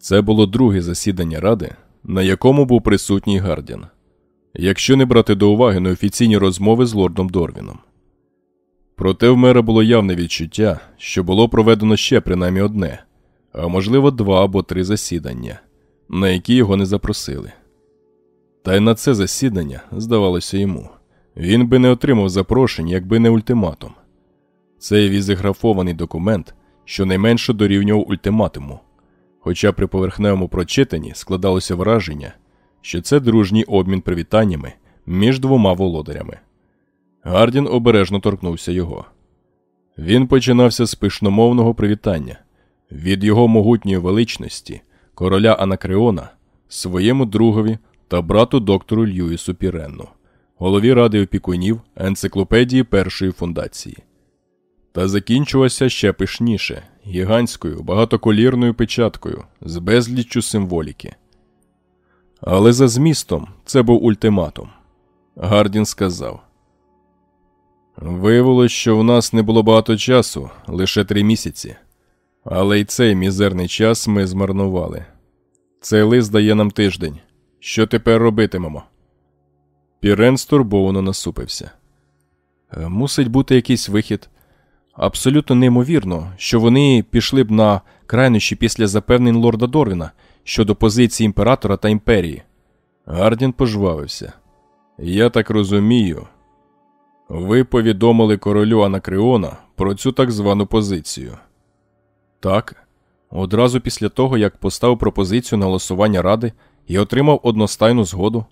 Це було друге засідання ради, на якому був присутній Гардін, якщо не брати до уваги неофіційні розмови з лордом Дорвіном. Проте в мера було явне відчуття, що було проведено ще принаймні одне, а можливо два або три засідання, на які його не запросили. Та й на це засідання, здавалося йому, він би не отримав запрошень, якби не ультиматум. Цей візиграфований документ щонайменше дорівнював ультиматуму, хоча при поверхневому прочитанні складалося враження, що це дружній обмін привітаннями між двома володарями. Гардін обережно торкнувся його. Він починався з пишномовного привітання від його могутньої величності, короля Анакреона, своєму другові та брату доктору Льюісу Піренну, голові ради опікунів енциклопедії першої фундації. Та закінчувався ще пишніше, гігантською багатоколірною печаткою з безліччю символіки. Але за змістом це був ультиматум. Гардін сказав. Виявилось, що в нас не було багато часу, лише три місяці. Але й цей мізерний час ми змарнували. Цей лист дає нам тиждень. Що тепер робитимемо? Пірен стурбовано насупився. «Е, мусить бути якийсь вихід. Абсолютно неймовірно, що вони пішли б на крайнощі після запевнень лорда Дорвіна щодо позиції імператора та імперії. Гардін пожвавився. Я так розумію, ви повідомили королю Анакреона про цю так звану позицію. Так, одразу після того, як поставив пропозицію на голосування ради і отримав одностайну згоду.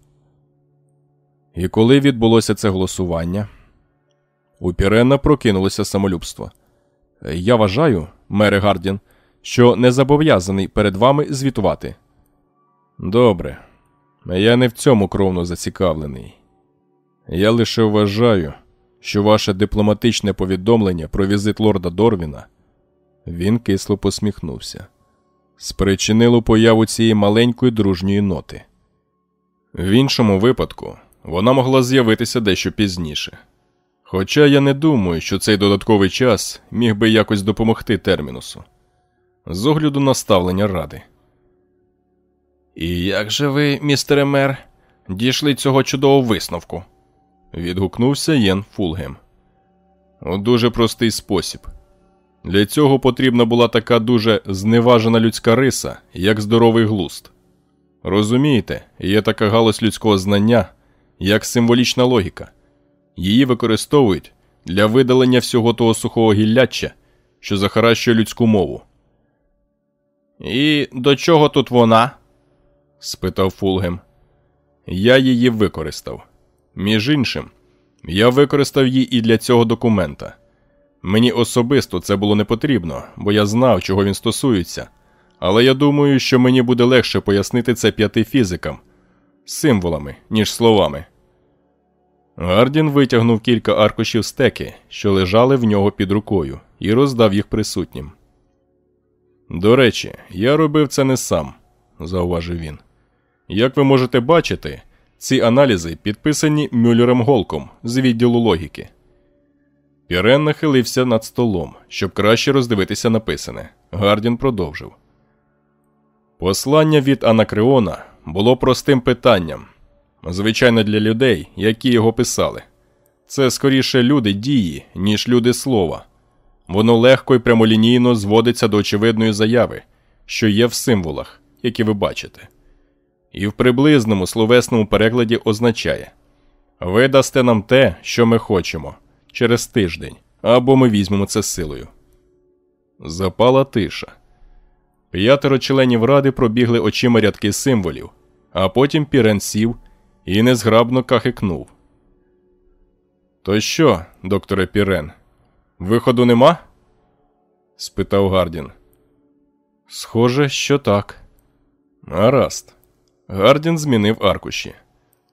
І коли відбулося це голосування, у Пірена прокинулося самолюбство. Я вважаю, мере Гардін, що не зобов'язаний перед вами звітувати. Добре, я не в цьому кровно зацікавлений. Я лише вважаю, що ваше дипломатичне повідомлення про візит лорда Дорвіна він кисло посміхнувся, спричинило появу цієї маленької дружньої ноти. В іншому випадку вона могла з'явитися дещо пізніше. Хоча я не думаю, що цей додатковий час міг би якось допомогти термінусу з огляду на ставлення ради. І як же ви, містере мер, дійшли цього чудового висновку? відгукнувся Єн Фулгем. У дуже простий спосіб. Для цього потрібна була така дуже зневажена людська риса, як здоровий глуст. Розумієте, є така галузь людського знання, як символічна логіка. Її використовують для видалення всього того сухого гілляча, що захаращує людську мову. І до чого тут вона? спитав Фулгем. Я її використав. Між іншим, я використав її і для цього документа. Мені особисто це було не потрібно, бо я знав, чого він стосується. Але я думаю, що мені буде легше пояснити це п'яти фізикам символами, ніж словами. Гардін витягнув кілька аркушів стеки, що лежали в нього під рукою, і роздав їх присутнім. До речі, я робив це не сам, зауважив він. Як ви можете бачити, ці аналізи підписані Мюллером Голком з відділу логіки. Пірен нахилився над столом, щоб краще роздивитися написане. Гардін продовжив. Послання від Анакреона було простим питанням, звичайно, для людей, які його писали. Це скоріше люди дії, ніж люди слова. Воно легко і прямолінійно зводиться до очевидної заяви, що є в символах, які ви бачите і в приблизному словесному перекладі означає Ви дасте нам те, що ми хочемо, через тиждень, або ми візьмемо це силою. Запала тиша. П'ятеро членів ради пробігли очима рядки символів, а потім Пірен сів і незграбно кахикнув. То що, докторе Пірен, виходу нема? спитав Гардін. Схоже, що так. Гаразд. Гардін змінив аркуші.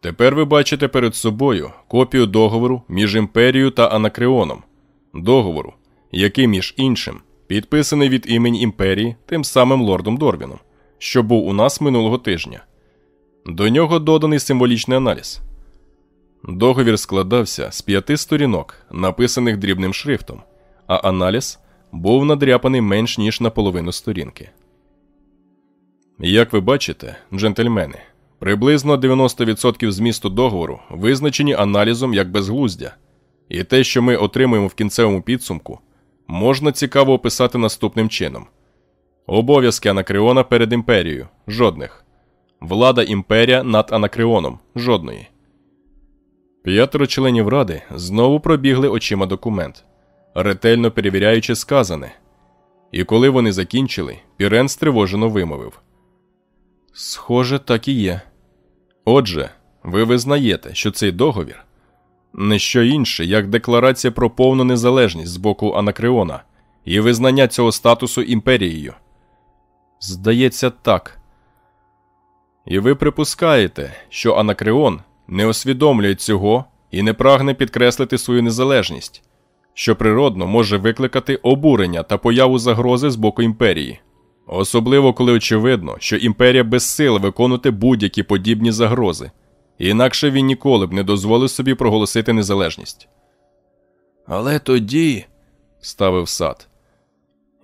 Тепер ви бачите перед собою копію договору між імперією та Анакреоном, договору, який, між іншим, підписаний від імені імперії тим самим лордом Дорвіном, що був у нас минулого тижня. До нього доданий символічний аналіз. Договір складався з п'яти сторінок, написаних дрібним шрифтом, а аналіз був надряпаний менш ніж на половину сторінки. Як ви бачите, джентльмени, приблизно 90% змісту договору визначені аналізом як безглуздя, і те, що ми отримуємо в кінцевому підсумку, можна цікаво описати наступним чином: обов'язки Анакреона перед імперією жодних, влада імперія над Анакреоном жодної. П'ятеро членів ради знову пробігли очима документ, ретельно перевіряючи сказане. І коли вони закінчили, Пірен стривожено вимовив: Схоже, так і є. Отже, ви визнаєте, що цей договір не що інше, як декларація про повну незалежність з боку Анакреона і визнання цього статусу імперією. Здається, так. І ви припускаєте, що Анакреон не усвідомлює цього і не прагне підкреслити свою незалежність, що природно може викликати обурення та появу загрози з боку імперії, особливо коли очевидно, що імперія безсила виконувати будь-які подібні загрози, інакше він ніколи б не дозволив собі проголосити незалежність. Але тоді, ставив сад,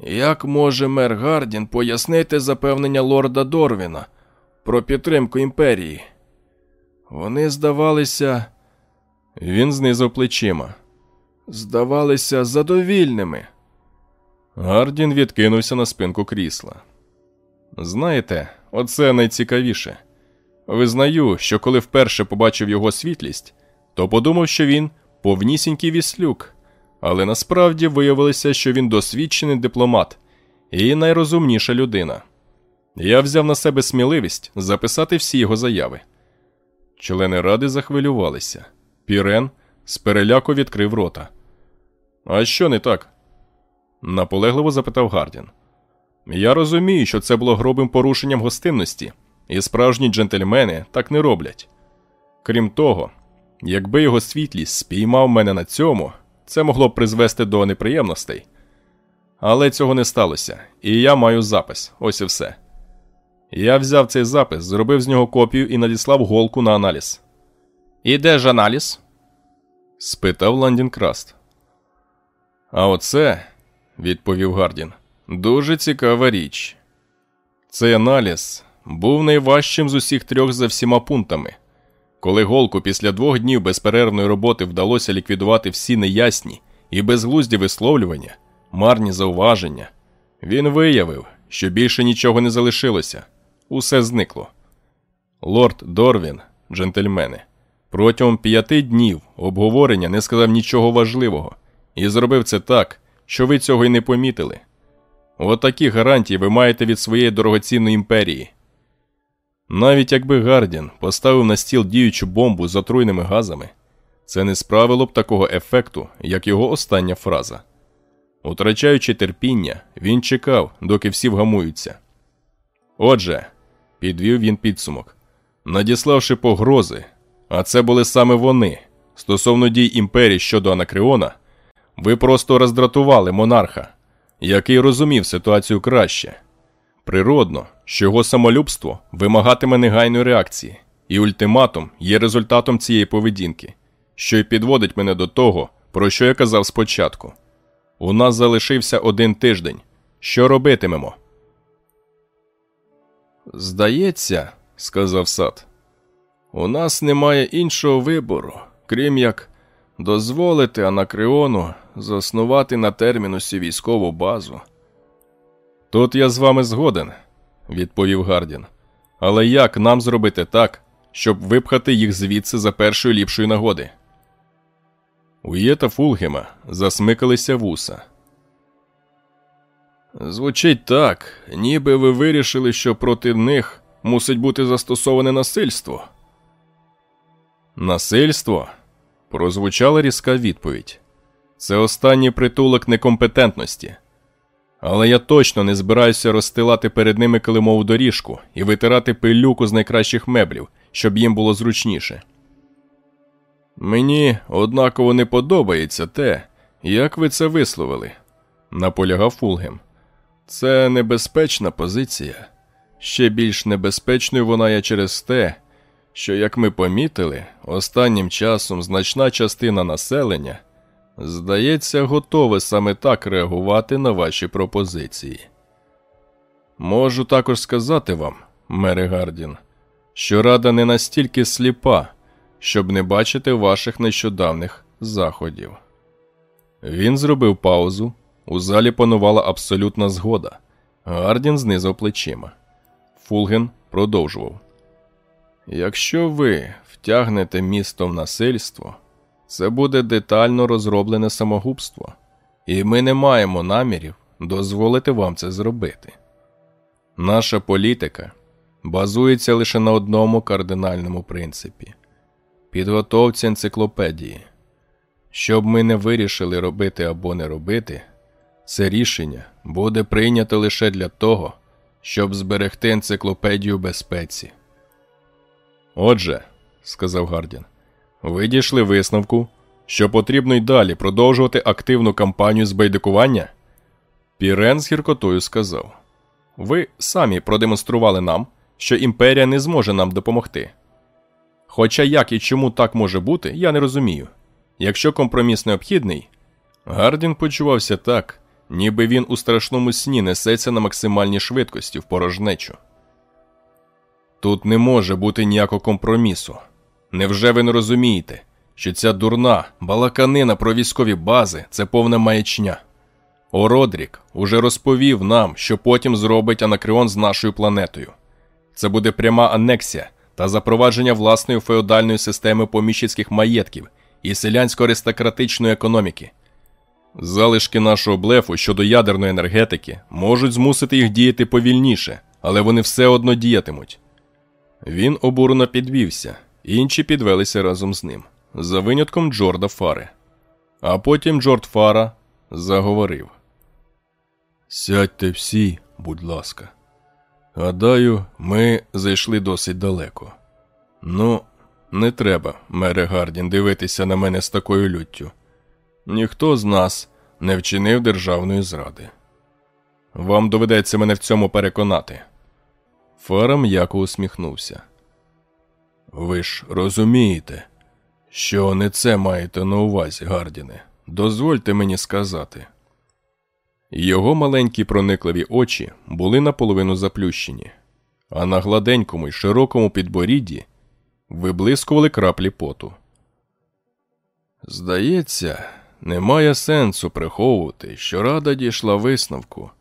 як може мер Гардін пояснити запевнення лорда Дорвіна про підтримку імперії? Вони здавалися. Він знизав плечима. Здавалися задовільними. Гардін відкинувся на спинку крісла. Знаєте, оце найцікавіше. Визнаю, що коли вперше побачив його світлість, то подумав, що він повнісінький віслюк, але насправді виявилося, що він досвідчений дипломат і найрозумніша людина. Я взяв на себе сміливість записати всі його заяви. Члени ради захвилювалися. Пірен з переляку відкрив рота. А що не так? наполегливо запитав Гардін. Я розумію, що це було грубим порушенням гостинності, і справжні джентльмени так не роблять. Крім того, якби його світлість спіймав мене на цьому, це могло б призвести до неприємностей. Але цього не сталося, і я маю запис, ось і все. Я взяв цей запис, зробив з нього копію і надіслав голку на аналіз. І де ж аналіз? спитав Ландінкраст. А оце, відповів Гардін, дуже цікава річ. Цей аналіз був найважчим з усіх трьох за всіма пунктами. Коли голку після двох днів безперервної роботи вдалося ліквідувати всі неясні і безглузді висловлювання, марні зауваження, він виявив, що більше нічого не залишилося, усе зникло. Лорд Дорвін, джентльмени, протягом п'яти днів обговорення не сказав нічого важливого і зробив це так, що ви цього й не помітили. Отакі гарантії ви маєте від своєї дорогоцінної імперії. Навіть якби Гардін поставив на стіл діючу бомбу з отруйними газами, це не справило б такого ефекту, як його остання фраза. Утрачаючи терпіння, він чекав, доки всі вгамуються. Отже, підвів він підсумок, надіславши погрози, а це були саме вони стосовно дій імперії щодо Анакреона, ви просто роздратували монарха, який розумів ситуацію краще. Природно, що його самолюбство вимагатиме негайної реакції, і ультиматум є результатом цієї поведінки, що й підводить мене до того, про що я казав спочатку. У нас залишився один тиждень. Що робитимемо? Здається, сказав сад, у нас немає іншого вибору, крім як дозволити Анакреону заснувати на термінусі військову базу. Тут я з вами згоден, відповів Гардін. Але як нам зробити так, щоб випхати їх звідси за першої ліпшої нагоди? У Єта Фулгема засмикалися вуса. Звучить так, ніби ви вирішили, що проти них мусить бути застосоване насильство. Насильство? прозвучала різка відповідь. Це останній притулок некомпетентності. Але я точно не збираюся розстилати перед ними килимову доріжку і витирати пилюку з найкращих меблів, щоб їм було зручніше. Мені однаково не подобається те, як ви це висловили, наполягав Фулгем. Це небезпечна позиція. Ще більш небезпечною вона є через те, що, як ми помітили, останнім часом значна частина населення, здається, готова саме так реагувати на ваші пропозиції. Можу також сказати вам, Мері Гардін, що рада не настільки сліпа, щоб не бачити ваших нещодавних заходів. Він зробив паузу. У залі панувала абсолютна згода. Гардін знизав плечима. Фулген продовжував. Якщо ви втягнете місто в насильство, це буде детально розроблене самогубство, і ми не маємо намірів дозволити вам це зробити. Наша політика базується лише на одному кардинальному принципі підготовці енциклопедії. Щоб ми не вирішили робити або не робити, це рішення буде прийнято лише для того, щоб зберегти енциклопедію безпеці. Отже, сказав Гардін, ви дійшли висновку, що потрібно й далі продовжувати активну кампанію з байдикування? Пірен з гіркотою сказав: Ви самі продемонстрували нам, що імперія не зможе нам допомогти. Хоча як і чому так може бути, я не розумію. Якщо компроміс необхідний, Гардін почувався так, ніби він у страшному сні несеться на максимальній швидкості в порожнечу. Тут не може бути ніякого компромісу. Невже ви не розумієте, що ця дурна балаканина про військові бази це повна маячня? Ородрік уже розповів нам, що потім зробить анакреон з нашою планетою. Це буде пряма анексія та запровадження власної феодальної системи поміщицьких маєтків і селянсько-аристократичної економіки. Залишки нашого блефу щодо ядерної енергетики можуть змусити їх діяти повільніше, але вони все одно діятимуть. Він обурено підвівся, інші підвелися разом з ним, за винятком Джорда Фари. А потім Джорд Фара заговорив: Сядьте всі, будь ласка. Гадаю, ми зайшли досить далеко. Ну, не треба, мере Гардін, дивитися на мене з такою люттю. Ніхто з нас не вчинив державної зради. Вам доведеться мене в цьому переконати. Фара м'яко усміхнувся. Ви ж розумієте, що не це маєте на увазі, Гардіне. Дозвольте мені сказати. Його маленькі проникливі очі були наполовину заплющені, а на гладенькому й широкому підборідді виблискували краплі поту. Здається, немає сенсу приховувати, що рада дійшла висновку,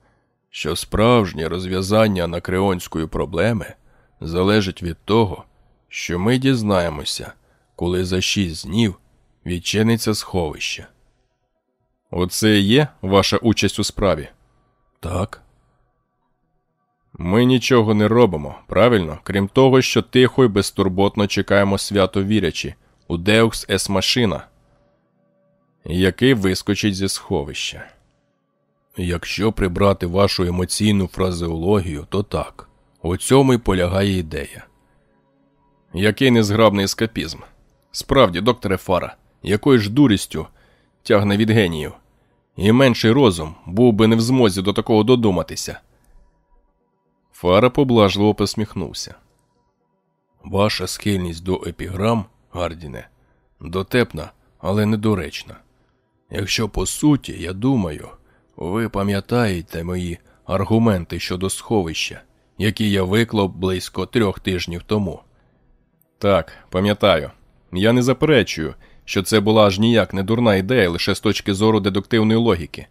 що справжнє розв'язання анакреонської проблеми залежить від того, що ми дізнаємося, коли за шість днів відчиниться сховище. Оце і є ваша участь у справі? Так. Ми нічого не робимо, правильно, крім того, що тихо й безтурботно чекаємо свято вірячі у Деукс Ес Машина, який вискочить зі сховища. Якщо прибрати вашу емоційну фразеологію, то так. У цьому й полягає ідея. Який незграбний ескапізм. Справді, докторе Фара, якою ж дурістю тягне від геніїв, і менший розум був би не в змозі до такого додуматися. Фара поблажливо посміхнувся. Ваша схильність до епіграм, Гардіне, дотепна, але недоречна. Якщо по суті, я думаю, ви пам'ятаєте мої аргументи щодо сховища, які я виклав близько трьох тижнів тому. Так, пам'ятаю. Я не заперечую, що це була аж ніяк не дурна ідея лише з точки зору дедуктивної логіки.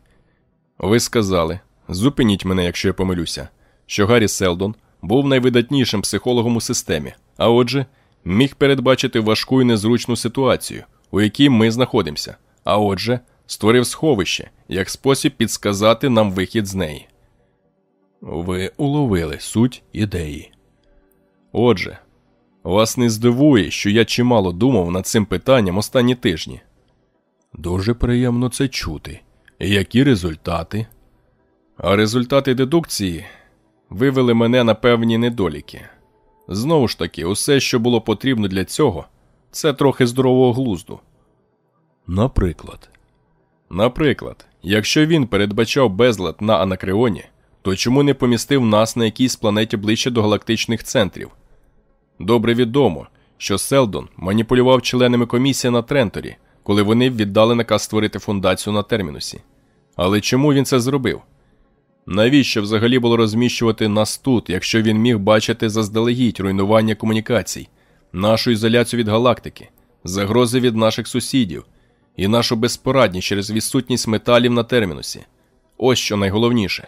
Ви сказали, зупиніть мене, якщо я помилюся, що Гаррі Селдон був найвидатнішим психологом у системі, а отже, міг передбачити важку і незручну ситуацію, у якій ми знаходимося, а отже, створив сховище як спосіб підсказати нам вихід з неї. Ви уловили суть ідеї. Отже, вас не здивує, що я чимало думав над цим питанням останні тижні. Дуже приємно це чути. Які результати? А результати дедукції вивели мене на певні недоліки. Знову ж таки, усе, що було потрібно для цього, це трохи здорового глузду. Наприклад, Наприклад, якщо він передбачав безлад на Анакреоні, то чому не помістив нас на якійсь планеті ближче до галактичних центрів? Добре відомо, що Селдон маніпулював членами комісії на Тренторі, коли вони віддали наказ створити фундацію на термінусі. Але чому він це зробив? Навіщо взагалі було розміщувати нас тут, якщо він міг бачити заздалегідь руйнування комунікацій, нашу ізоляцію від галактики, загрози від наших сусідів і нашу безпорадність через відсутність металів на термінусі? Ось що найголовніше.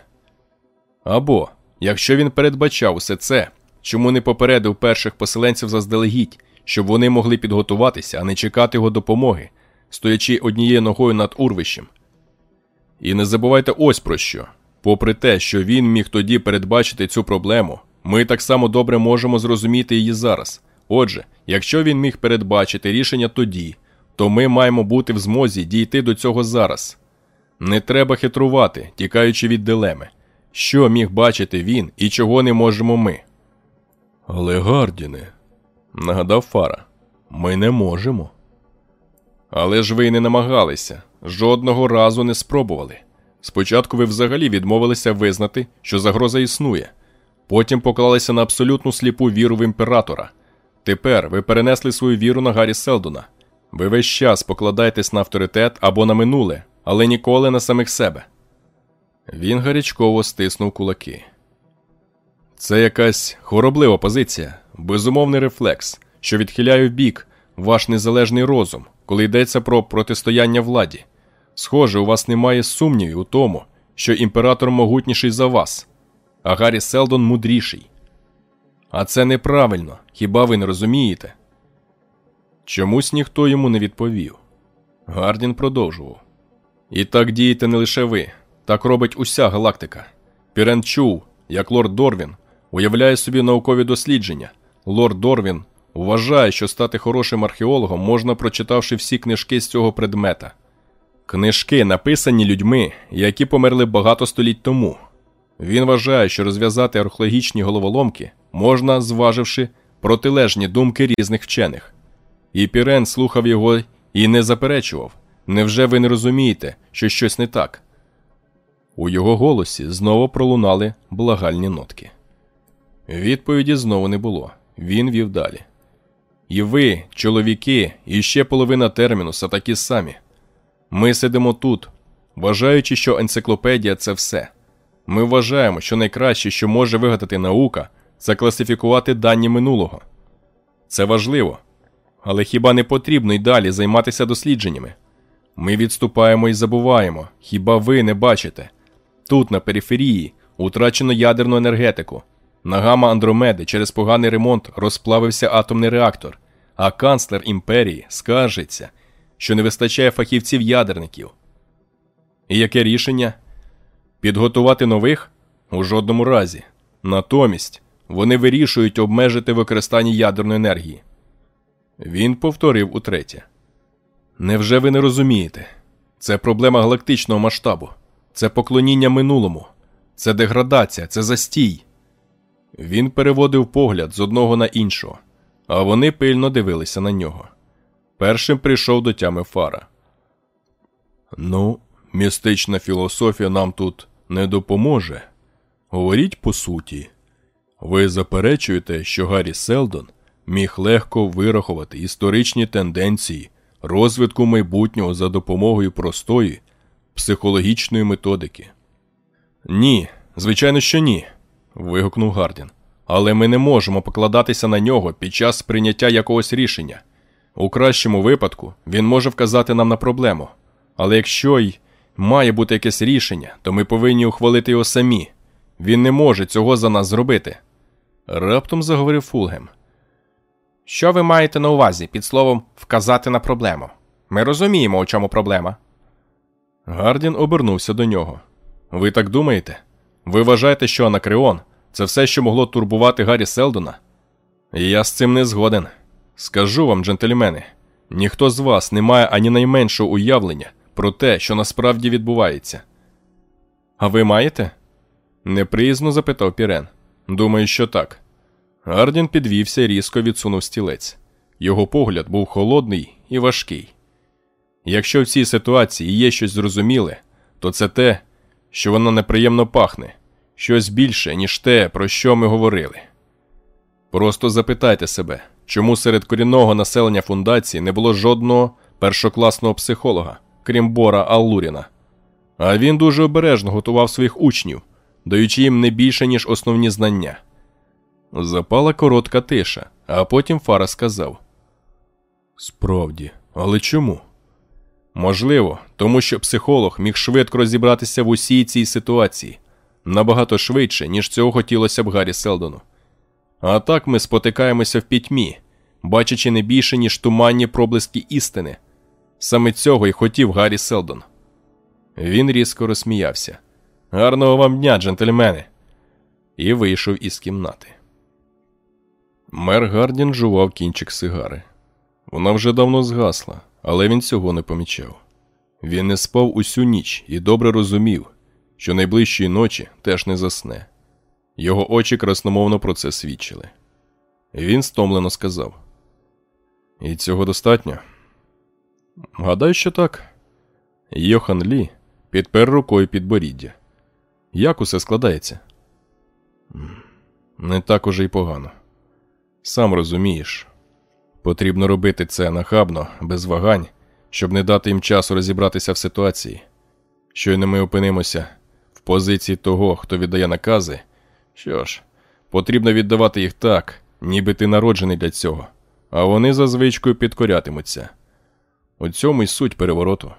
Або, якщо він передбачав усе це, чому не попередив перших поселенців заздалегідь, щоб вони могли підготуватися, а не чекати його допомоги, стоячи однією ногою над урвищем. І не забувайте ось про що. Попри те, що він міг тоді передбачити цю проблему, ми так само добре можемо зрозуміти її зараз. Отже, якщо він міг передбачити рішення тоді, то ми маємо бути в змозі дійти до цього зараз. Не треба хитрувати, тікаючи від дилеми. Що міг бачити він і чого не можемо ми? Але Гардіне, нагадав Фара, ми не можемо. Але ж ви не намагалися, жодного разу не спробували. Спочатку ви взагалі відмовилися визнати, що загроза існує, потім поклалися на абсолютну сліпу віру в імператора. Тепер ви перенесли свою віру на Гаррі Селдона. Ви весь час покладаєтесь на авторитет або на минуле, але ніколи на самих себе. Він гарячково стиснув кулаки. Це якась хвороблива позиція, безумовний рефлекс, що відхиляє в бік ваш незалежний розум, коли йдеться про протистояння владі. Схоже, у вас немає сумнівів у тому, що імператор могутніший за вас, а Гаррі Селдон мудріший. А це неправильно, хіба ви не розумієте? Чомусь ніхто йому не відповів. Гардін продовжував. І так дієте не лише ви, так робить уся галактика. Пірен чув, як лорд Дорвін уявляє собі наукові дослідження. Лорд Дорвін вважає, що стати хорошим археологом можна, прочитавши всі книжки з цього предмета. Книжки, написані людьми, які померли багато століть тому. Він вважає, що розв'язати археологічні головоломки можна, зваживши протилежні думки різних вчених. І Пірен слухав його і не заперечував. Невже ви не розумієте, що щось не так? У його голосі знову пролунали благальні нотки. Відповіді знову не було. Він вів далі. І ви, чоловіки, і ще половина термінуса такі самі. Ми сидимо тут, вважаючи, що енциклопедія це все. Ми вважаємо, що найкраще, що може вигадати наука, це класифікувати дані минулого. Це важливо. Але хіба не потрібно й далі займатися дослідженнями? Ми відступаємо і забуваємо, хіба ви не бачите? Тут, на периферії, утрачено ядерну енергетику. На гама Андромеди через поганий ремонт розплавився атомний реактор, а канцлер імперії скаржиться, що не вистачає фахівців-ядерників. І яке рішення? Підготувати нових? У жодному разі. Натомість вони вирішують обмежити використання ядерної енергії. Він повторив утретє. Невже ви не розумієте? Це проблема галактичного масштабу, це поклоніння минулому, це деградація, це застій. Він переводив погляд з одного на іншого, а вони пильно дивилися на нього. Першим прийшов до тями Фара. Ну, містична філософія нам тут не допоможе. Говоріть по суті. Ви заперечуєте, що Гаррі Селдон міг легко вирахувати історичні тенденції розвитку майбутнього за допомогою простої психологічної методики. Ні, звичайно, що ні. вигукнув Гардін. Але ми не можемо покладатися на нього під час прийняття якогось рішення. У кращому випадку він може вказати нам на проблему. Але якщо й має бути якесь рішення, то ми повинні ухвалити його самі. Він не може цього за нас зробити. Раптом заговорив Фулгем. Що ви маєте на увазі під словом вказати на проблему? Ми розуміємо, у чому проблема. Гардін обернувся до нього. Ви так думаєте? Ви вважаєте, що Анакреон це все, що могло турбувати Гаррі Селдона? Я з цим не згоден. Скажу вам, джентльмени, ніхто з вас не має ані найменшого уявлення про те, що насправді відбувається. А ви маєте? неприязно запитав Пірен. Думаю, що так. Гардін підвівся і різко відсунув стілець. Його погляд був холодний і важкий. Якщо в цій ситуації є щось зрозуміле, то це те, що воно неприємно пахне, щось більше, ніж те, про що ми говорили. Просто запитайте себе, чому серед корінного населення фундації не було жодного першокласного психолога, крім Бора Аллуріна. А він дуже обережно готував своїх учнів, даючи їм не більше, ніж основні знання. Запала коротка тиша, а потім Фара сказав: Справді, але чому? Можливо, тому що психолог міг швидко розібратися в усій цій ситуації набагато швидше, ніж цього хотілося б Гаррі Селдону. А так ми спотикаємося в пітьмі, бачачи не більше, ніж туманні проблиски істини. Саме цього й хотів Гаррі Селдон. Він різко розсміявся. Гарного вам дня, джентльмени! І вийшов із кімнати. Мер Гардін жував кінчик сигари. Вона вже давно згасла, але він цього не помічав. Він не спав усю ніч і добре розумів, що найближчої ночі теж не засне. Його очі красномовно про це свідчили. Він стомлено сказав: І цього достатньо? Гадаю, що так. Йохан Лі підпер рукою підборіддя. Як усе складається? Не так уже й погано. Сам розумієш, потрібно робити це нахабно, без вагань, щоб не дати їм часу розібратися в ситуації. Щойно ми опинимося в позиції того, хто віддає накази. Що ж, потрібно віддавати їх так, ніби ти народжений для цього, а вони за звичкою підкорятимуться. У цьому й суть перевороту.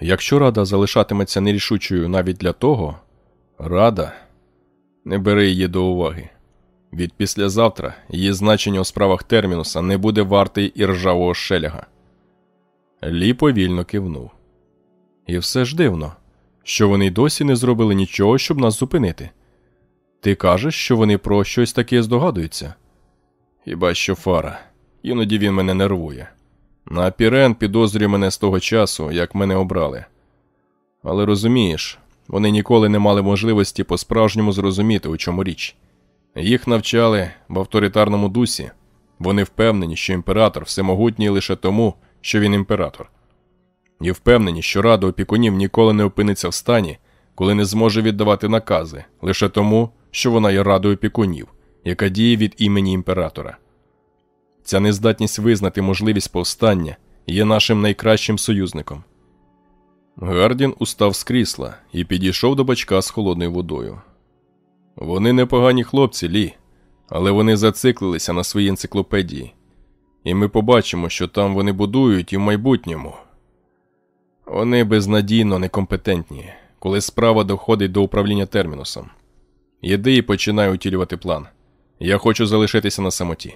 Якщо рада залишатиметься нерішучою навіть для того, рада не бери її до уваги. Від післязавтра її значення у справах термінуса не буде вартий і ржавого шеляга. Лі повільно кивнув. І все ж дивно, що вони досі не зробили нічого, щоб нас зупинити. Ти кажеш, що вони про щось таке здогадуються? Хіба що фара, іноді він мене нервує. На Пірен підозрює мене з того часу, як мене обрали. Але розумієш, вони ніколи не мали можливості по-справжньому зрозуміти, у чому річ. Їх навчали в авторитарному дусі. Вони впевнені, що імператор всемогутній лише тому, що він імператор. І впевнені, що рада опікунів ніколи не опиниться в стані, коли не зможе віддавати накази, лише тому, що вона є радою опікунів, яка діє від імені імператора. Ця нездатність визнати можливість повстання є нашим найкращим союзником. Гардін устав з крісла і підійшов до бачка з холодною водою. Вони непогані хлопці, Лі, але вони зациклилися на своїй енциклопедії, і ми побачимо, що там вони будують і в майбутньому. Вони безнадійно некомпетентні, коли справа доходить до управління термінусом. Єди і починай утілювати план. Я хочу залишитися на самоті.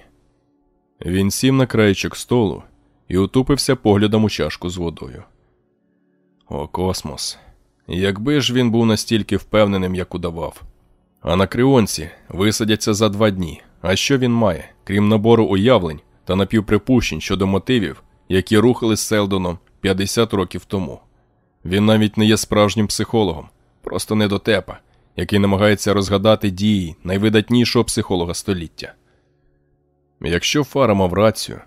Він сів на краєчок столу і утупився поглядом у чашку з водою. О, космос. Якби ж він був настільки впевненим, як удавав. А на Кріонці висадяться за два дні. А що він має, крім набору уявлень та напівприпущень щодо мотивів, які рухали з Селдоном 50 років тому? Він навіть не є справжнім психологом, просто недотепа, який намагається розгадати дії найвидатнішого психолога століття. Якщо Фара мав рацію,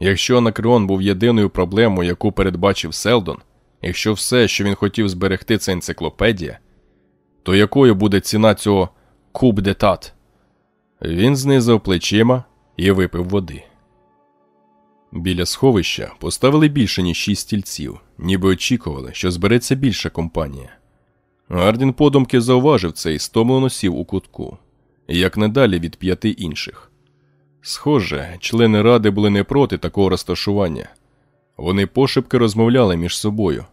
якщо Анакреон був єдиною проблемою, яку передбачив Селдон, якщо все, що він хотів зберегти, це енциклопедія, то якою буде ціна цього куб де тат? Він знизав плечима і випив води. Біля сховища поставили більше, ніж шість стільців, ніби очікували, що збереться більша компанія. Гардін подумки зауважив це і стомлено сів у кутку, як не далі від п'яти інших. Схоже, члени ради були не проти такого розташування. Вони пошепки розмовляли між собою,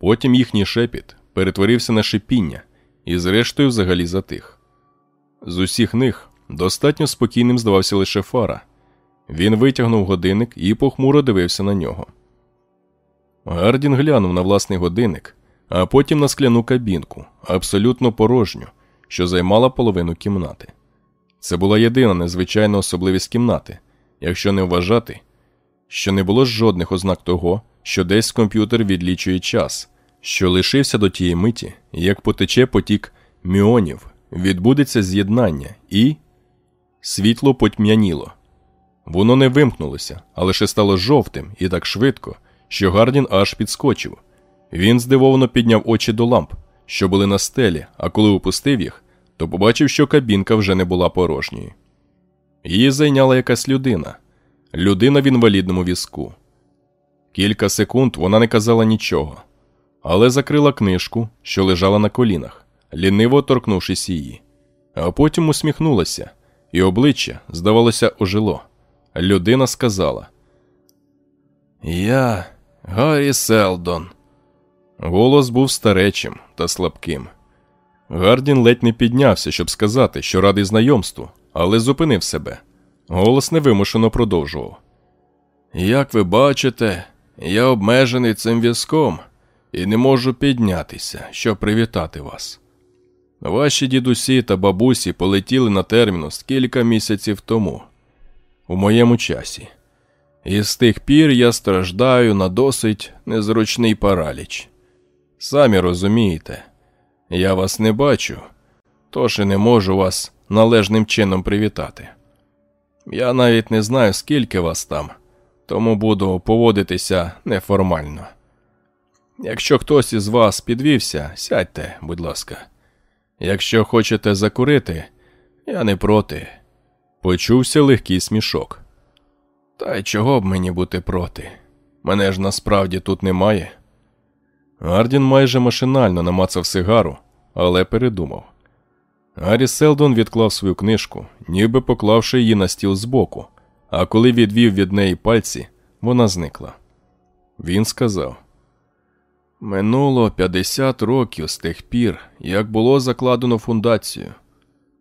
потім їхній шепіт перетворився на шипіння і, зрештою, взагалі затих. З усіх них достатньо спокійним здавався лише фара. Він витягнув годинник і похмуро дивився на нього. Гардін глянув на власний годинник, а потім на скляну кабінку, абсолютно порожню, що займала половину кімнати. Це була єдина незвичайна особливість кімнати, якщо не вважати, що не було жодних ознак того, що десь комп'ютер відлічує час, що лишився до тієї миті, як потече потік міонів, відбудеться з'єднання і. Світло потьмяніло. Воно не вимкнулося, а лише стало жовтим і так швидко, що Гардін аж підскочив. Він здивовано підняв очі до ламп, що були на стелі, а коли опустив їх, то побачив, що кабінка вже не була порожньою. Її зайняла якась людина, людина в інвалідному візку. Кілька секунд вона не казала нічого, але закрила книжку, що лежала на колінах, ліниво торкнувшись її, а потім усміхнулася, і обличчя, здавалося, ожило. Людина сказала: Я Гаррі Селдон. Голос був старечим та слабким. Гардін ледь не піднявся, щоб сказати, що радий знайомству, але зупинив себе. Голос невимушено продовжував. Як ви бачите, я обмежений цим візком і не можу піднятися, щоб привітати вас. Ваші дідусі та бабусі полетіли на термінус кілька місяців тому, у моєму часі, і з тих пір я страждаю на досить незручний параліч. Самі розумієте, я вас не бачу, тож і не можу вас належним чином привітати. Я навіть не знаю, скільки вас там, тому буду поводитися неформально. Якщо хтось із вас підвівся, сядьте, будь ласка. Якщо хочете закурити, я не проти. Почувся легкий смішок. Та й чого б мені бути проти? Мене ж насправді тут немає. Гардін майже машинально намацав сигару, але передумав. Гаррі Селдон відклав свою книжку, ніби поклавши її на стіл збоку, а коли відвів від неї пальці, вона зникла. Він сказав: Минуло 50 років з тих пір, як було закладено фундацію.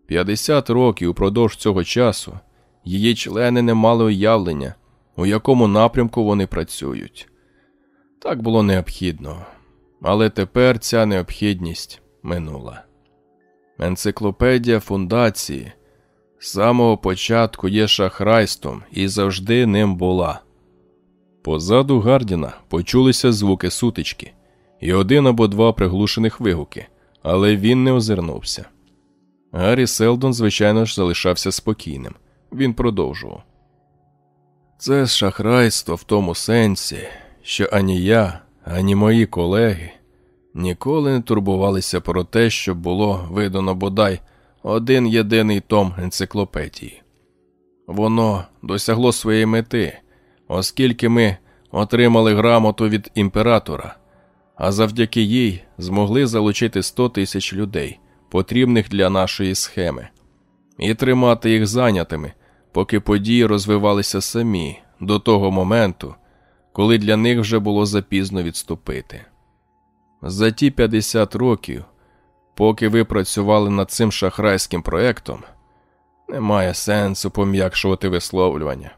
50 років упродовж цього часу її члени не мали уявлення, у якому напрямку вони працюють. Так було необхідно, але тепер ця необхідність минула. Енциклопедія фундації з самого початку є шахрайством і завжди ним була. Позаду Гардіна почулися звуки сутички і один або два приглушених вигуки, але він не озирнувся. Гаррі Селдон, звичайно ж, залишався спокійним. Він продовжував. Це шахрайство в тому сенсі, що ані я, ані мої колеги ніколи не турбувалися про те, щоб було видано бодай один єдиний том енциклопедії. Воно досягло своєї мети, оскільки ми отримали грамоту від імператора, а завдяки їй змогли залучити 100 тисяч людей, потрібних для нашої схеми, і тримати їх зайнятими, поки події розвивалися самі до того моменту, коли для них вже було запізно відступити. За ті 50 років, поки ви працювали над цим шахрайським проектом, немає сенсу пом'якшувати висловлювання.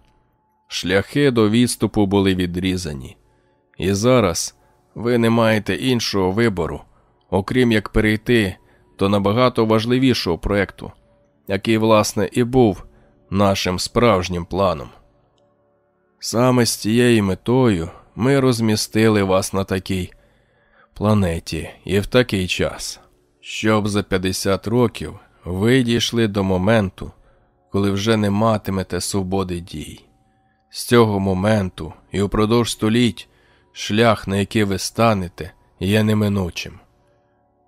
Шляхи до відступу були відрізані, і зараз ви не маєте іншого вибору, окрім як перейти до набагато важливішого проекту, який, власне, і був нашим справжнім планом. Саме з цією метою ми розмістили вас на такій планеті і в такий час, щоб за 50 років ви дійшли до моменту, коли вже не матимете свободи дій. З цього моменту і упродовж століть шлях, на який ви станете, є неминучим.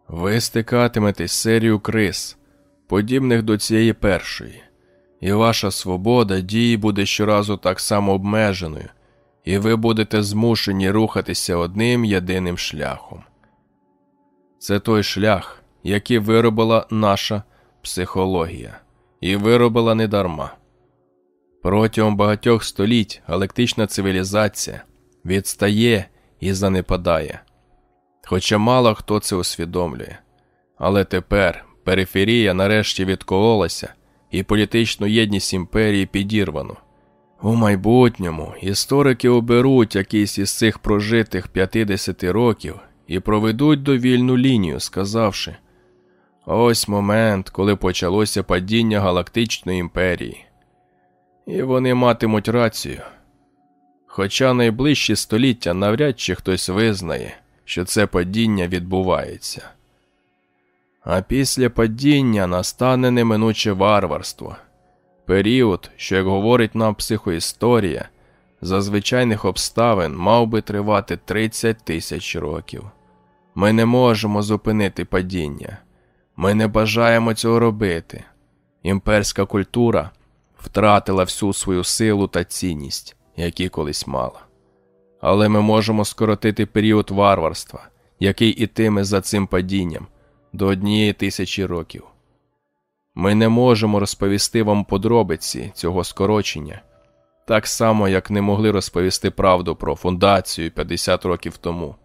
Ви стикатиметесь серію криз, подібних до цієї першої, і ваша свобода дії буде щоразу так само обмеженою, і ви будете змушені рухатися одним єдиним шляхом. Це той шлях, який виробила наша психологія, і виробила недарма. Протягом багатьох століть галактична цивілізація відстає і занепадає, хоча мало хто це усвідомлює. Але тепер периферія нарешті відкололася і політичну єдність імперії підірвано. У майбутньому історики оберуть якийсь із цих прожитих 50 років і проведуть довільну лінію, сказавши ось момент, коли почалося падіння Галактичної імперії. І вони матимуть рацію. Хоча найближчі століття навряд чи хтось визнає, що це падіння відбувається. А після падіння настане неминуче варварство, період, що, як говорить нам психоісторія, за звичайних обставин мав би тривати 30 тисяч років. Ми не можемо зупинити падіння, ми не бажаємо цього робити. Імперська культура втратила всю свою силу та цінність, які колись мала. Але ми можемо скоротити період варварства, який ітиме за цим падінням, до однієї тисячі років. Ми не можемо розповісти вам подробиці цього скорочення, так само, як не могли розповісти правду про фундацію 50 років тому.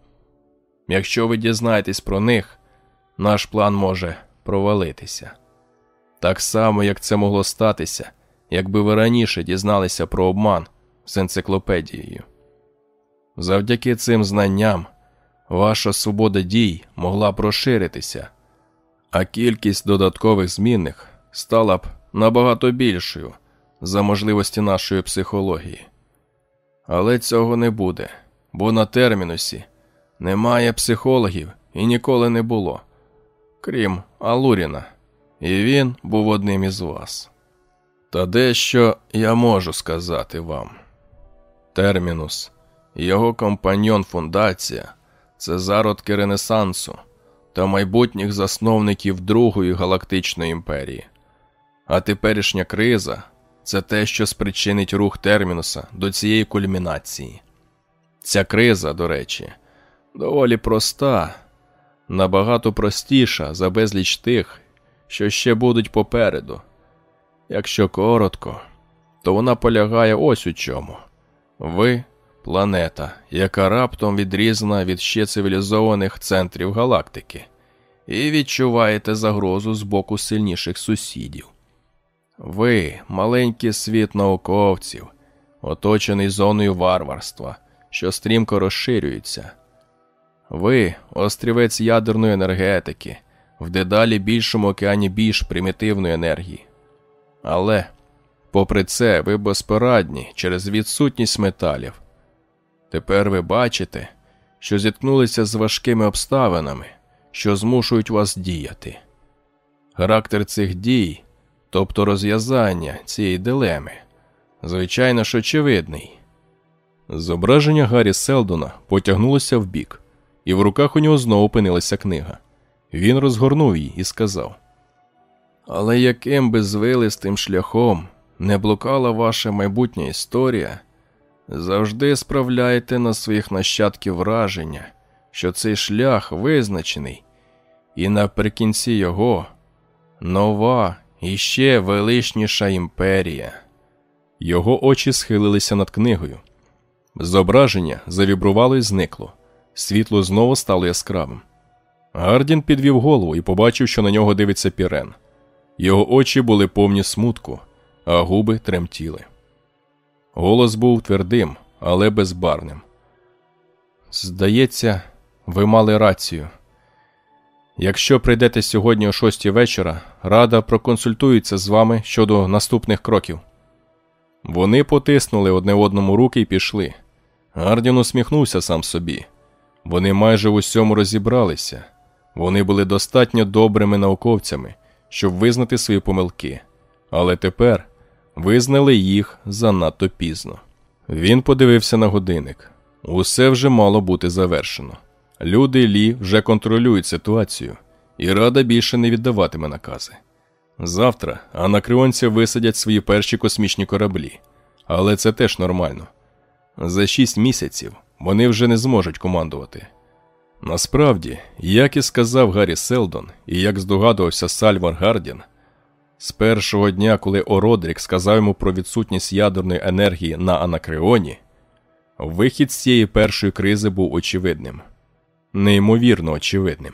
Якщо ви дізнаєтесь про них, наш план може провалитися. Так само, як це могло статися, якби ви раніше дізналися про обман з енциклопедією. Завдяки цим знанням ваша свобода дій могла б розширитися, а кількість додаткових змінних стала б набагато більшою за можливості нашої психології. Але цього не буде, бо на термінусі немає психологів і ніколи не було, крім Алуріна, і він був одним із вас. Та дещо я можу сказати вам. Термінус, його компаньон фундація це зародки Ренесансу та майбутніх засновників Другої галактичної імперії. А теперішня криза це те, що спричинить рух термінуса до цієї кульмінації. Ця криза, до речі, доволі проста, набагато простіша за безліч тих, що ще будуть попереду. Якщо коротко, то вона полягає ось у чому. Ви планета, яка раптом відрізана від ще цивілізованих центрів галактики, і відчуваєте загрозу з боку сильніших сусідів. Ви маленький світ науковців, оточений зоною варварства, що стрімко розширюється. Ви острівець ядерної енергетики, в дедалі більшому океані більш примітивної енергії. Але, попри це, ви безпорадні через відсутність металів. Тепер ви бачите, що зіткнулися з важкими обставинами, що змушують вас діяти. Характер цих дій, тобто розв'язання цієї дилеми, звичайно ж очевидний. Зображення Гаррі Селдона потягнулося вбік, і в руках у нього знову опинилася книга. Він розгорнув її і сказав: Але яким би звилистим шляхом не блукала ваша майбутня історія, завжди справляйте на своїх нащадків враження, що цей шлях визначений, і наприкінці його нова і ще величніша імперія. Його очі схилилися над книгою. Зображення завібрувало і зникло. Світло знову стало яскравим. Гардін підвів голову і побачив, що на нього дивиться пірен. Його очі були повні смутку, а губи тремтіли. Голос був твердим, але безбарним. Здається, ви мали рацію. Якщо прийдете сьогодні о шостій вечора, рада проконсультується з вами щодо наступних кроків. Вони потиснули одне одному руки і пішли. Гардін усміхнувся сам собі. Вони майже в усьому розібралися. Вони були достатньо добрими науковцями, щоб визнати свої помилки, але тепер визнали їх занадто пізно. Він подивився на годинник. Усе вже мало бути завершено. Люди Лі вже контролюють ситуацію, і рада більше не віддаватиме накази. Завтра анакреонці висадять свої перші космічні кораблі, але це теж нормально. За шість місяців вони вже не зможуть командувати. Насправді, як і сказав Гаррі Селдон, і як здогадувався Сальвар Гардін, з першого дня, коли Ородрік сказав йому про відсутність ядерної енергії на Анакреоні, вихід з цієї першої кризи був очевидним, неймовірно очевидним.